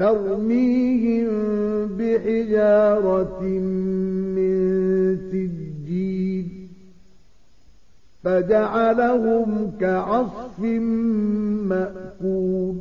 ترميهم بحجارة من سجيل فجعلهم كعصف مأكول.